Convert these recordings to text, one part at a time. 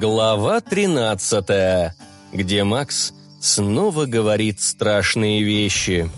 Глава 13, где Макс снова говорит страшные вещи.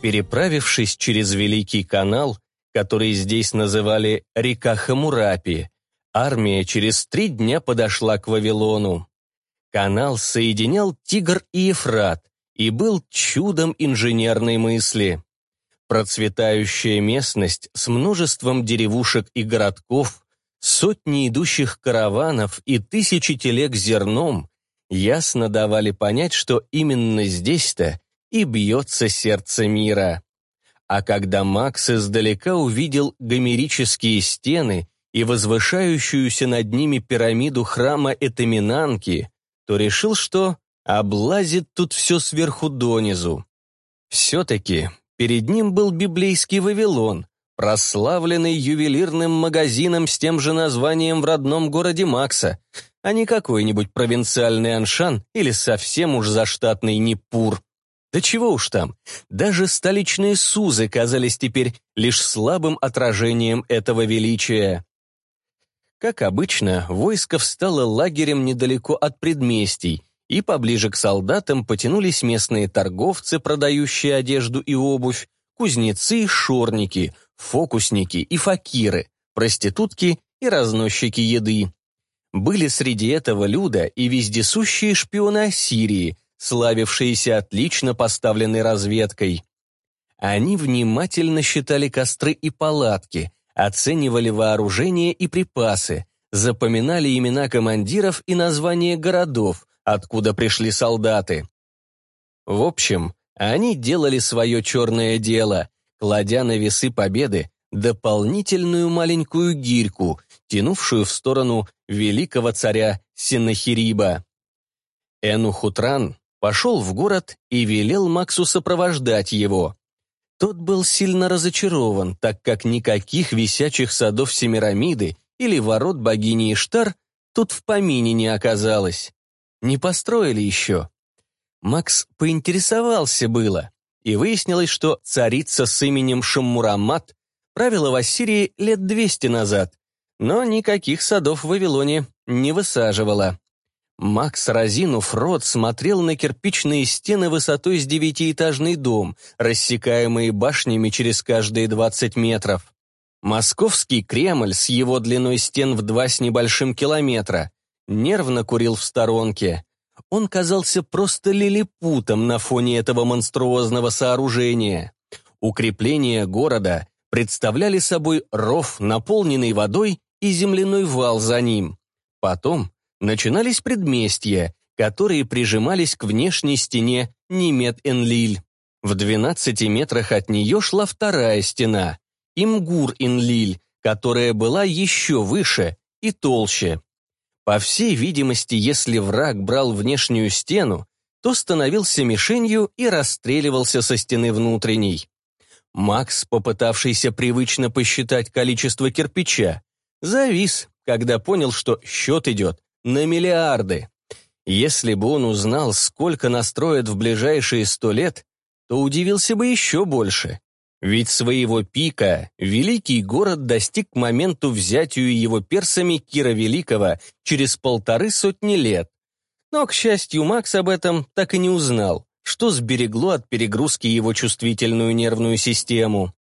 Переправившись через Великий канал, который здесь называли река Хамурапи, армия через три дня подошла к Вавилону. Канал соединял Тигр и Ефрат и был чудом инженерной мысли. Процветающая местность с множеством деревушек и городков, сотни идущих караванов и тысячи телег зерном ясно давали понять, что именно здесь-то и бьется сердце мира. А когда Макс издалека увидел гомерические стены и возвышающуюся над ними пирамиду храма Этаминанки, то решил, что облазит тут все сверху донизу. Все-таки Перед ним был библейский Вавилон, прославленный ювелирным магазином с тем же названием в родном городе Макса, а не какой-нибудь провинциальный Аншан или совсем уж заштатный Непур. Да чего уж там, даже столичные Сузы казались теперь лишь слабым отражением этого величия. Как обычно, войско встало лагерем недалеко от предместий, и поближе к солдатам потянулись местные торговцы, продающие одежду и обувь, кузнецы, шорники, фокусники и факиры, проститутки и разносчики еды. Были среди этого люда и вездесущие шпионы Ассирии, славившиеся отлично поставленной разведкой. Они внимательно считали костры и палатки, оценивали вооружение и припасы, запоминали имена командиров и названия городов, откуда пришли солдаты. В общем, они делали свое черное дело, кладя на весы победы дополнительную маленькую гирьку, тянувшую в сторону великого царя Синахириба. Энухутран пошел в город и велел Максу сопровождать его. Тот был сильно разочарован, так как никаких висячих садов Семирамиды или ворот богини Иштар тут в помине не оказалось не построили еще. Макс поинтересовался было, и выяснилось, что царица с именем Шаммурамат правила в Ассирии лет 200 назад, но никаких садов в Вавилоне не высаживала. Макс, разинув рот, смотрел на кирпичные стены высотой с девятиэтажный дом, рассекаемые башнями через каждые 20 метров. Московский Кремль с его длиной стен в два с небольшим километра, нервно курил в сторонке. Он казался просто лилипутом на фоне этого монструозного сооружения. Укрепления города представляли собой ров, наполненный водой, и земляной вал за ним. Потом начинались предместья, которые прижимались к внешней стене Немет-Энлиль. В 12 метрах от нее шла вторая стена, Имгур-Энлиль, которая была еще выше и толще. По всей видимости, если враг брал внешнюю стену, то становился мишенью и расстреливался со стены внутренней. Макс, попытавшийся привычно посчитать количество кирпича, завис, когда понял, что счет идет на миллиарды. Если бы он узнал, сколько настроят в ближайшие сто лет, то удивился бы еще больше. Ведь своего пика великий город достиг к моменту взятию его персами Кира Великого через полторы сотни лет. Но, к счастью, Макс об этом так и не узнал, что сберегло от перегрузки его чувствительную нервную систему.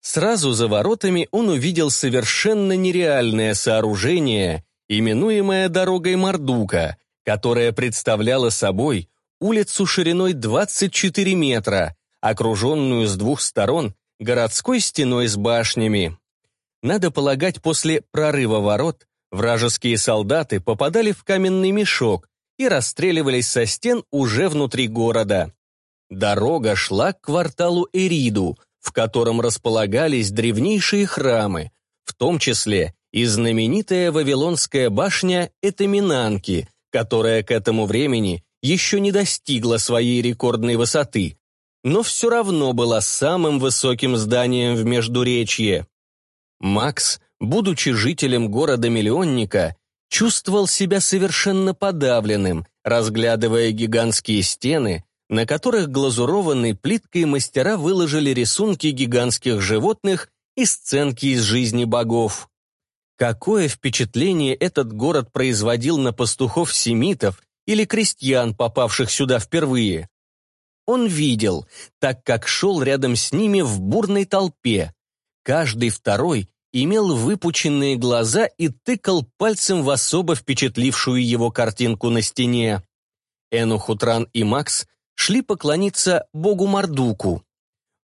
Сразу за воротами он увидел совершенно нереальное сооружение, именуемое дорогой Мордука, которое представляло собой улицу шириной 24 метра – окруженную с двух сторон городской стеной с башнями. Надо полагать, после прорыва ворот вражеские солдаты попадали в каменный мешок и расстреливались со стен уже внутри города. Дорога шла к кварталу Эриду, в котором располагались древнейшие храмы, в том числе и знаменитая Вавилонская башня Этаминанки, которая к этому времени еще не достигла своей рекордной высоты, но все равно была самым высоким зданием в Междуречье. Макс, будучи жителем города-миллионника, чувствовал себя совершенно подавленным, разглядывая гигантские стены, на которых глазурованной плиткой мастера выложили рисунки гигантских животных и сценки из жизни богов. Какое впечатление этот город производил на пастухов-семитов или крестьян, попавших сюда впервые? он видел, так как шел рядом с ними в бурной толпе. Каждый второй имел выпученные глаза и тыкал пальцем в особо впечатлившую его картинку на стене. Энухутран и Макс шли поклониться богу Мардуку.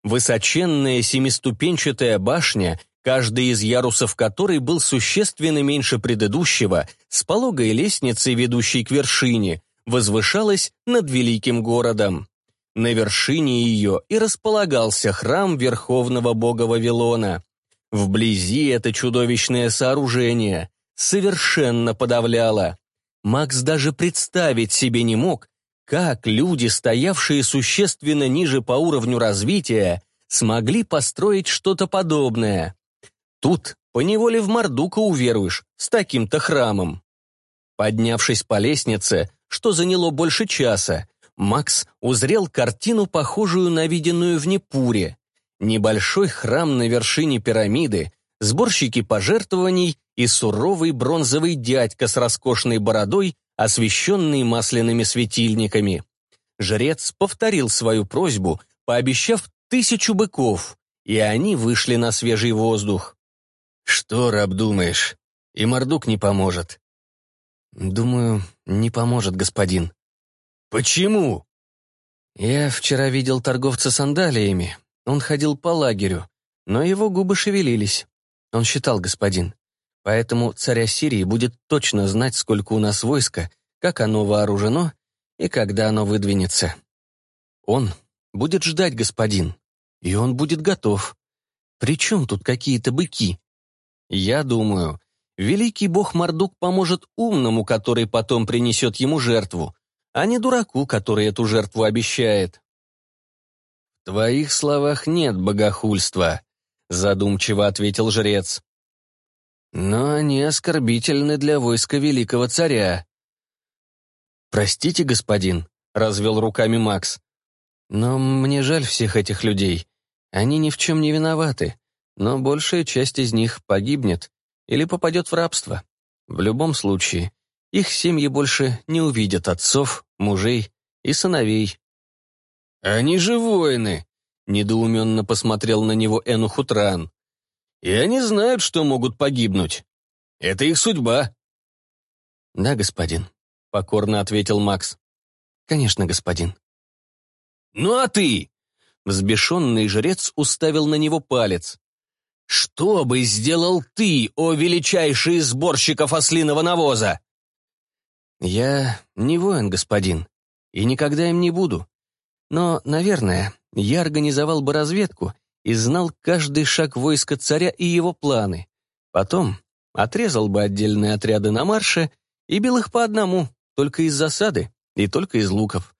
Высоченная семиступенчатая башня, каждый из ярусов которой был существенно меньше предыдущего, с пологой лестницей, ведущей к вершине, возвышалась над великим городом. На вершине ее и располагался храм верховного бога Вавилона. Вблизи это чудовищное сооружение совершенно подавляло. Макс даже представить себе не мог, как люди, стоявшие существенно ниже по уровню развития, смогли построить что-то подобное. Тут поневоле в Мордука уверуешь с таким-то храмом. Поднявшись по лестнице, что заняло больше часа, Макс узрел картину, похожую на виденную в Непуре. Небольшой храм на вершине пирамиды, сборщики пожертвований и суровый бронзовый дядька с роскошной бородой, освещенный масляными светильниками. Жрец повторил свою просьбу, пообещав тысячу быков, и они вышли на свежий воздух. «Что, раб, думаешь? И Мордук не поможет?» «Думаю, не поможет, господин», «Почему?» «Я вчера видел торговца сандалиями. Он ходил по лагерю, но его губы шевелились. Он считал, господин. Поэтому царя Сирии будет точно знать, сколько у нас войска, как оно вооружено и когда оно выдвинется. Он будет ждать, господин, и он будет готов. При чем тут какие-то быки? Я думаю, великий бог Мордук поможет умному, который потом принесет ему жертву, а не дураку, который эту жертву обещает. «В твоих словах нет богохульства», — задумчиво ответил жрец. «Но они оскорбительны для войска великого царя». «Простите, господин», — развел руками Макс. «Но мне жаль всех этих людей. Они ни в чем не виноваты, но большая часть из них погибнет или попадет в рабство. В любом случае, их семьи больше не увидят отцов, мужей и сыновей. «Они же воины!» — недоуменно посмотрел на него Энухутран, «И они знают, что могут погибнуть. Это их судьба». «Да, господин», — покорно ответил Макс. «Конечно, господин». «Ну а ты?» — взбешенный жрец уставил на него палец. «Что бы сделал ты, о величайший из сборщиков ослиного навоза?» «Я не воин, господин, и никогда им не буду. Но, наверное, я организовал бы разведку и знал каждый шаг войска царя и его планы. Потом отрезал бы отдельные отряды на марше и бил их по одному, только из засады и только из луков.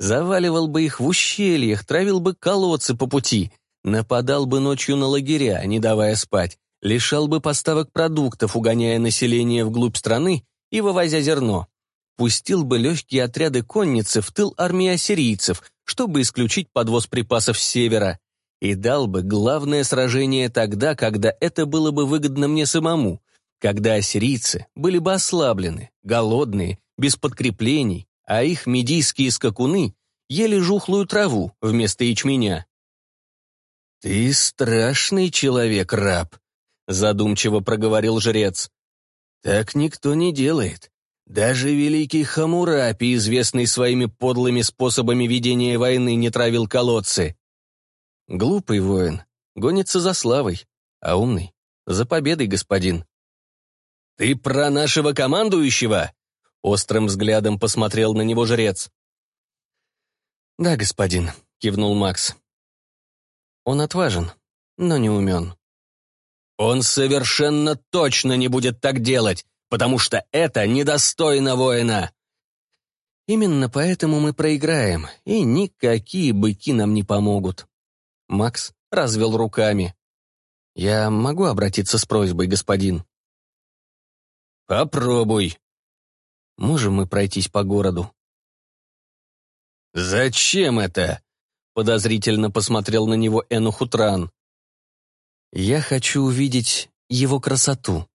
Заваливал бы их в ущельях, травил бы колодцы по пути, нападал бы ночью на лагеря, не давая спать, лишал бы поставок продуктов, угоняя население вглубь страны и вывозя зерно пустил бы легкие отряды конницы в тыл армии ассирийцев, чтобы исключить подвоз припасов с севера, и дал бы главное сражение тогда, когда это было бы выгодно мне самому, когда ассирийцы были бы ослаблены, голодные, без подкреплений, а их медийские скакуны ели жухлую траву вместо ячменя. «Ты страшный человек, раб», — задумчиво проговорил жрец. «Так никто не делает. Даже великий Хамурапи, известный своими подлыми способами ведения войны, не травил колодцы. Глупый воин гонится за славой, а умный — за победой, господин. «Ты про нашего командующего?» — острым взглядом посмотрел на него жрец. «Да, господин», — кивнул Макс. «Он отважен, но не умен». «Он совершенно точно не будет так делать потому что это недостойно воина. Именно поэтому мы проиграем, и никакие быки нам не помогут. Макс развел руками. Я могу обратиться с просьбой, господин? Попробуй. Можем мы пройтись по городу? Зачем это? Подозрительно посмотрел на него Энухутран. Я хочу увидеть его красоту.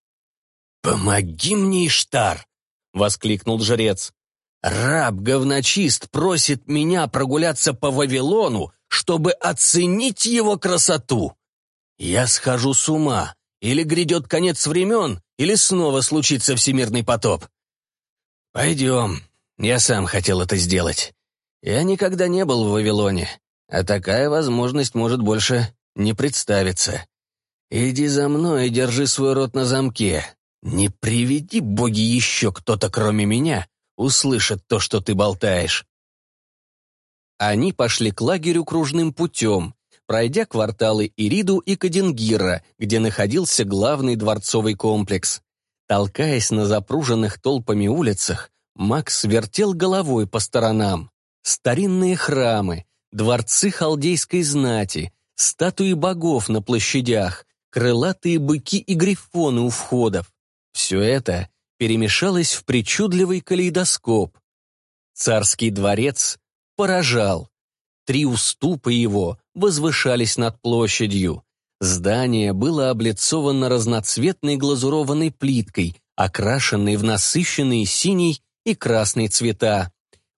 «Помоги мне, Иштар!» — воскликнул жрец. «Раб-говночист просит меня прогуляться по Вавилону, чтобы оценить его красоту. Я схожу с ума, или грядет конец времен, или снова случится всемирный потоп. Пойдем, я сам хотел это сделать. Я никогда не был в Вавилоне, а такая возможность может больше не представиться. Иди за мной и держи свой рот на замке, «Не приведи, боги, еще кто-то, кроме меня, услышит то, что ты болтаешь». Они пошли к лагерю кружным путем, пройдя кварталы Ириду и Кадингира, где находился главный дворцовый комплекс. Толкаясь на запруженных толпами улицах, Макс вертел головой по сторонам. Старинные храмы, дворцы халдейской знати, статуи богов на площадях, крылатые быки и грифоны у входов. Все это перемешалось в причудливый калейдоскоп. Царский дворец поражал. Три уступа его возвышались над площадью. Здание было облицовано разноцветной глазурованной плиткой, окрашенной в насыщенные синий и красный цвета.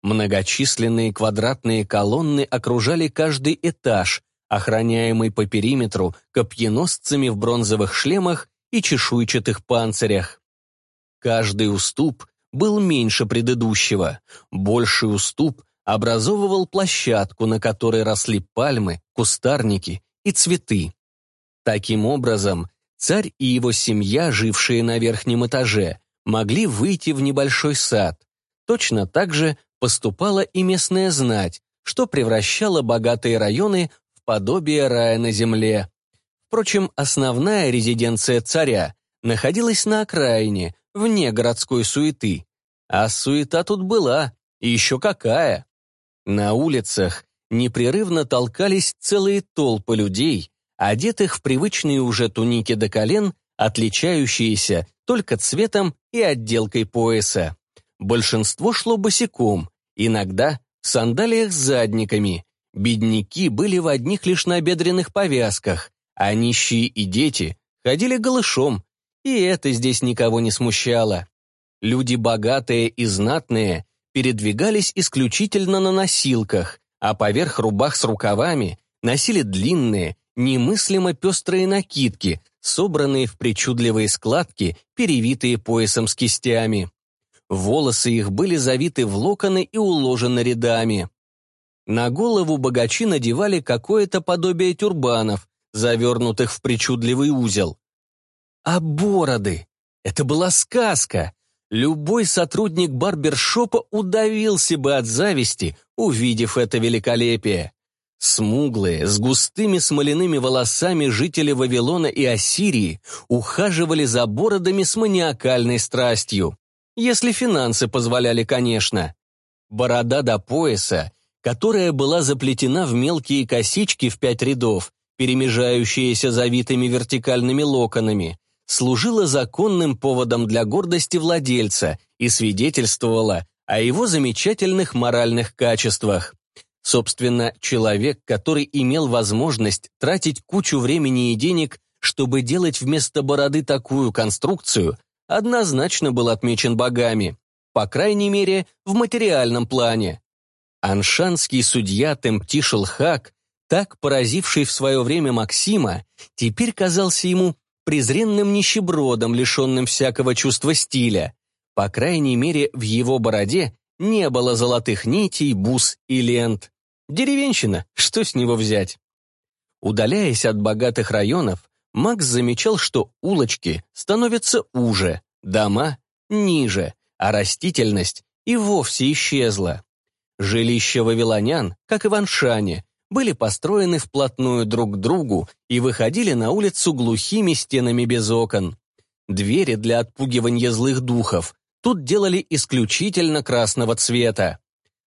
Многочисленные квадратные колонны окружали каждый этаж, охраняемый по периметру копьеносцами в бронзовых шлемах и чешуйчатых панцирях. Каждый уступ был меньше предыдущего, больший уступ образовывал площадку, на которой росли пальмы, кустарники и цветы. Таким образом, царь и его семья, жившие на верхнем этаже, могли выйти в небольшой сад. Точно так же поступала и местная знать, что превращало богатые районы в подобие рая на земле. Впрочем, основная резиденция царя находилась на окраине, вне городской суеты. А суета тут была, и еще какая. На улицах непрерывно толкались целые толпы людей, одетых в привычные уже туники до колен, отличающиеся только цветом и отделкой пояса. Большинство шло босиком, иногда в сандалиях с задниками. Бедняки были в одних лишь набедренных повязках, а нищие и дети ходили голышом, и это здесь никого не смущало. Люди богатые и знатные передвигались исключительно на носилках, а поверх рубах с рукавами носили длинные, немыслимо пестрые накидки, собранные в причудливые складки, перевитые поясом с кистями. Волосы их были завиты в локоны и уложены рядами. На голову богачи надевали какое-то подобие тюрбанов, завернутых в причудливый узел. А бороды! Это была сказка! Любой сотрудник барбершопа удавился бы от зависти, увидев это великолепие. Смуглые, с густыми смоляными волосами жители Вавилона и Ассирии ухаживали за бородами с маниакальной страстью. Если финансы позволяли, конечно. Борода до пояса, которая была заплетена в мелкие косички в пять рядов, перемежающаяся завитыми вертикальными локонами, служила законным поводом для гордости владельца и свидетельствовала о его замечательных моральных качествах. Собственно, человек, который имел возможность тратить кучу времени и денег, чтобы делать вместо бороды такую конструкцию, однозначно был отмечен богами, по крайней мере, в материальном плане. Аншанский судья Темтишелхак так поразивший в свое время Максима, теперь казался ему презренным нищебродом, лишенным всякого чувства стиля. По крайней мере, в его бороде не было золотых нитей, бус и лент. Деревенщина, что с него взять? Удаляясь от богатых районов, Макс замечал, что улочки становятся уже, дома — ниже, а растительность и вовсе исчезла. Жилища вавилонян, как и в Аншане, были построены вплотную друг к другу и выходили на улицу глухими стенами без окон. Двери для отпугивания злых духов тут делали исключительно красного цвета.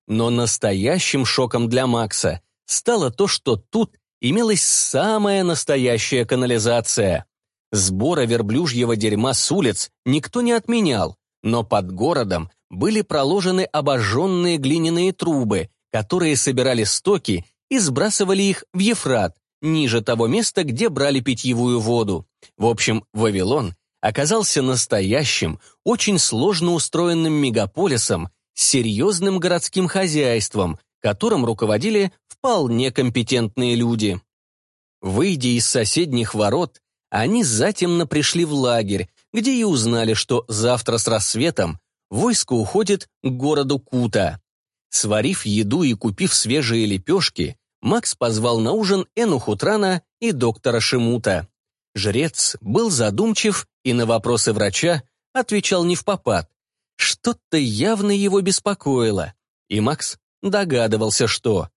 Но настоящим шоком для Макса стало то, что тут имелась самая настоящая канализация. Сбора верблюжьего дерьма с улиц никто не отменял, но под городом были проложены обожженные глиняные трубы, которые собирали стоки и сбрасывали их в Ефрат, ниже того места, где брали питьевую воду. В общем, Вавилон оказался настоящим, очень сложно устроенным мегаполисом, с серьезным городским хозяйством, которым руководили вполне компетентные люди. Выйдя из соседних ворот, они затемно пришли в лагерь, где и узнали, что завтра с рассветом войско уходит к городу Кута. Сварив еду и купив свежие лепешки, Макс позвал на ужин Эну Хутрана и доктора Шимута. Жрец был задумчив и на вопросы врача отвечал не в попад. Что-то явно его беспокоило, и Макс догадывался, что.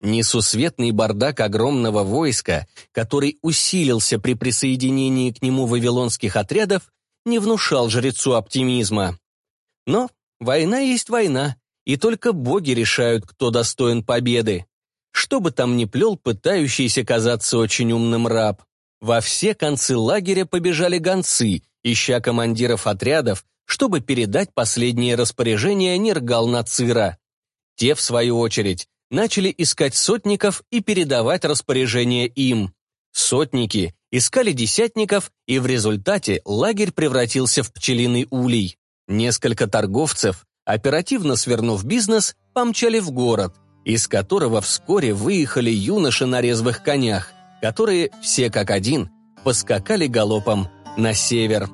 Несусветный бардак огромного войска, который усилился при присоединении к нему вавилонских отрядов, не внушал жрецу оптимизма. Но война есть война, и только боги решают, кто достоин победы что бы там ни плел пытающийся казаться очень умным раб. Во все концы лагеря побежали гонцы, ища командиров отрядов, чтобы передать последние распоряжения нергалнацира. Те, в свою очередь, начали искать сотников и передавать распоряжения им. Сотники искали десятников, и в результате лагерь превратился в пчелиный улей. Несколько торговцев, оперативно свернув бизнес, помчали в город, из которого вскоре выехали юноши на резвых конях, которые, все как один, поскакали галопом на север.